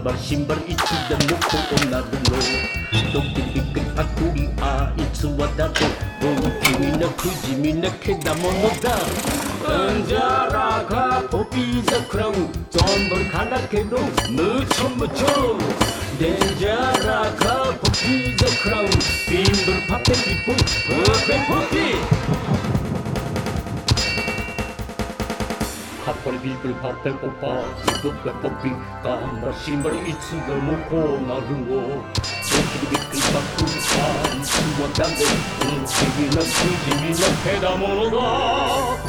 신발 신발 이치다 놓고 오나들로. 똑똑 삐끗 파쿠리 아 이츠와 다도 롱키미나 쿠지미나 캐다모노다. 은자라가 포피자 크라우 전벌 갈라케도 무쳐 무쳐 덴자라가 포피자 크라우 빈불 파페 피포 퍼페 포피 こにビールパテオパー。ドペポビッピンバシンバリいつでもこうなるを。ドキビックバックリカンスでダメ不思議な不思議なけだものだ。